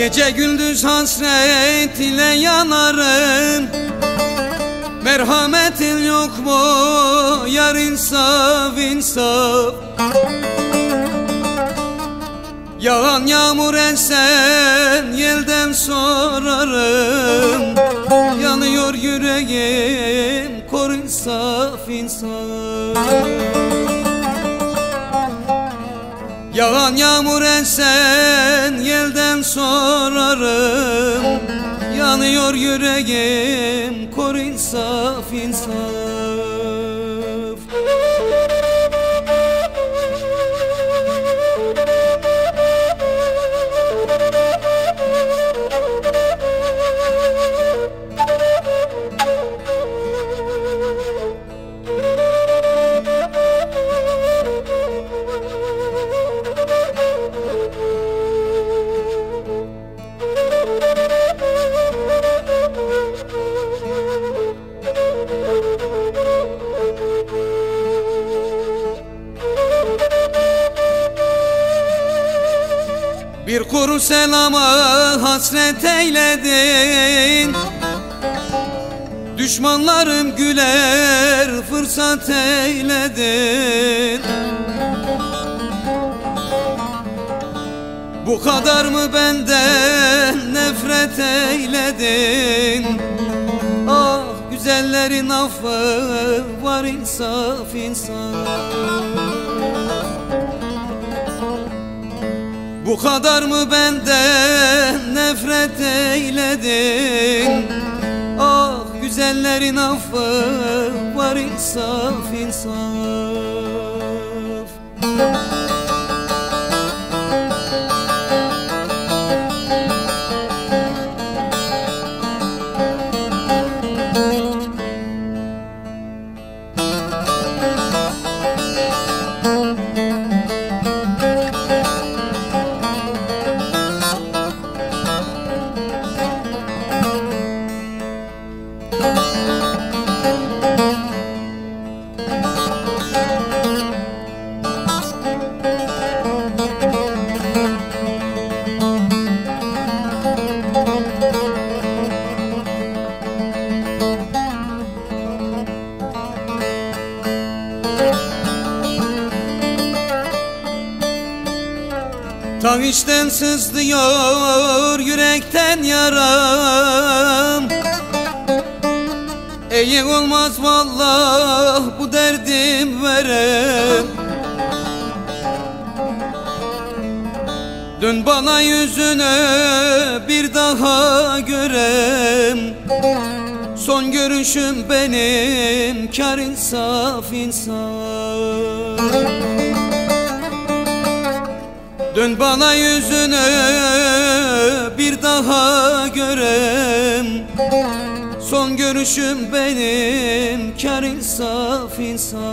Gece gündüz hasret ile yanarım. Merhametin yok mu? Yar insaf insaf. Yağan yağmur esen yelden sorarım. Yanıyor yüreğim kor insaf insaf. Yağan yağmur esen sorarım. Yanıyor yüreğim kor insaf insaf Bir kuru selama hasret eyledin. Düşmanlarım güler fırsat eyledin. Bu kadar mı benden nefret eyledin? Ah güzellerin affı var insaf insaf Bu kadar mı benden nefret eyledin? Ah güzellerin affı var insaf insaf Ta içten sızlıyor yürekten yaram. Ey olmaz vallah bu derdim verem. Dön bana yüzünü bir daha görem. Son görüşüm benim kar insaf insaf Dön bana yüzünü bir daha görem Son görüşüm benim kar insaf insaf